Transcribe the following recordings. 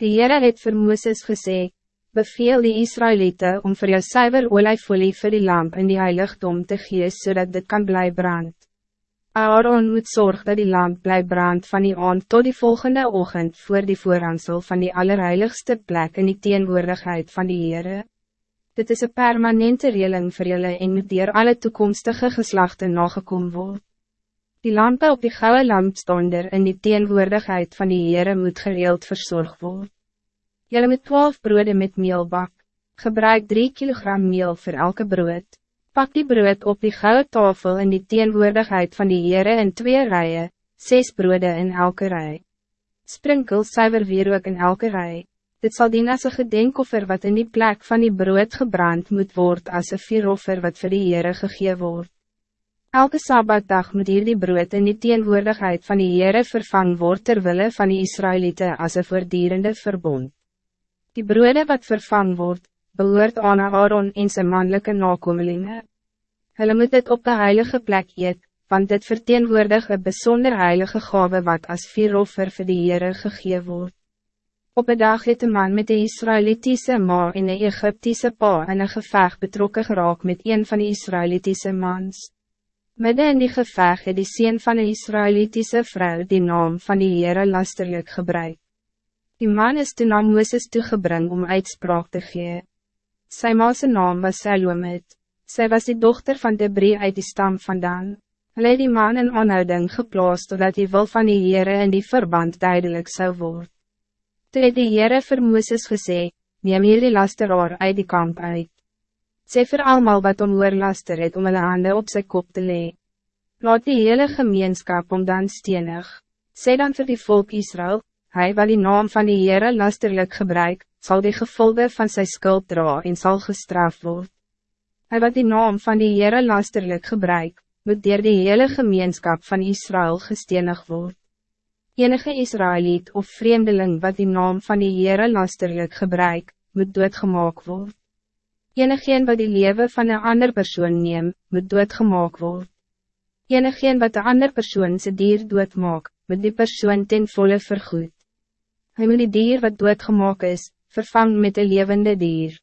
Die Heere het vir Mooses gesê, beveel die Israëlieten om voor jou suiwer olijfolie vir die lamp in die heiligdom te gee, zodat dit kan bly brand. Aaron moet zorgen dat die lamp bly brand van die aand tot die volgende ochtend voor die voorhansel van die allerheiligste plek in die teenwoordigheid van die Heere. Dit is een permanente regeling voor jullie en moet dier alle toekomstige geslachten nagekom word. Die lampen op die gouden lampstander in die teenwoordigheid van die Heere moet gereeld verzorgd worden. Jullie moet twaalf broeden met meel bak. Gebruik 3 kilogram meel voor elke brood. Pak die brood op die gouden tafel in die teenwoordigheid van die Heere in twee rijen, zes broeden in elke rij. Sprinkel suiver weer ook in elke rij. Dit zal dien as een gedenkoffer wat in die plek van die brood gebrand moet worden als een vieroffer wat voor die Heere gegee word. Elke Sabbatdag moet hier die brood in die teenwoordigheid van die Heere vervang word terwille van die Israëlieten als een voordierende verbond. Die broede wat vervang wordt, behoort aan Aaron en zijn mannelijke nakomelingen. Hulle moet dit op de heilige plek eet, want dit verteenwoordig een bijzonder heilige gave wat als vieroffer vir die Heere gegee word. Op een dag het een man met de Israëlitische ma en de Egyptische pa in een geveg betrokken geraak met een van de Israëlitische mans. Midden in die geveg het die sien van een Israëlitische vrouw die naam van die Heere lasterlijk gebruik. Die man is toen aan Mooses toegebring om uitspraak te gee. Sy maase naam was Salomit. Sy was die dochter van Debrie uit die stam vandaan. Hulle die man in aanhouding geplaas totdat die wil van die Heere in die verband duidelijk zou worden. Toe het die Heere vir Mooses gesê, neem hier die lasteraar uit die kamp uit. Sê vir almal wat om oor laster het om hulle hande op sy kop te lee. Laat die hele gemeenskap om dan stenig. Sê dan vir die volk Israël, hij wat die naam van die Heere lasterlijk gebruik, zal die gevolgen van zijn schuld dra en zal gestraft worden. Hij wat die naam van die Heere lasterlijk gebruik, moet dier die hele gemeenschap van Israël gestenig worden. Enige Israëliet of vreemdeling wat die naam van die Heere lasterlijk gebruik, moet doodgemaak worden. Enigeen wat die leven van een ander persoon neem, moet doodgemaak worden. Enigeen wat een ander persoon zijn dier doodmaak, moet die persoon ten volle vergoed. Hij moet die dier wat doodgemaak is, vervang met een levende dier.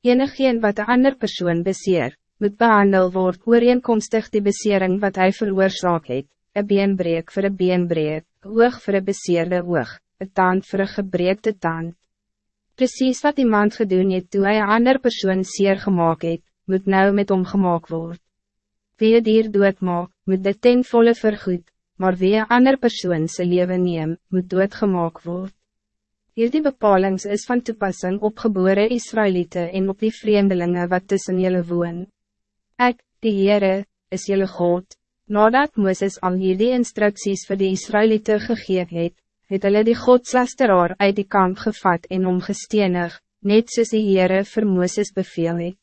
Enigeen wat een ander persoon beseer, moet behandel word ooreenkomstig die besering wat hij veroorzaak het, een beenbreek voor een beenbreek, oog voor een beseerde oog, een tand voor een gebreekte tand. Precies wat iemand gedoen het toe hy een ander persoon seer gemaakt het, moet nou met hom gemaakt word. Wie een dier doodmaak, moet dit ten volle vergoed, maar wie een ander persoon zijn leven neem, moet doodgemaak word. Hierdie bepalings is van toepassing op gebore Israëlieten en op die vreemdelingen wat tussen jullie woon. Ek, die Heere, is jullie God. Nadat Mooses al hierdie instructies voor die Israëlieten gegeven het, het hulle die godslasteraar uit die kamp gevat en omgestenig, net soos die Heere vir Mooses beveel het.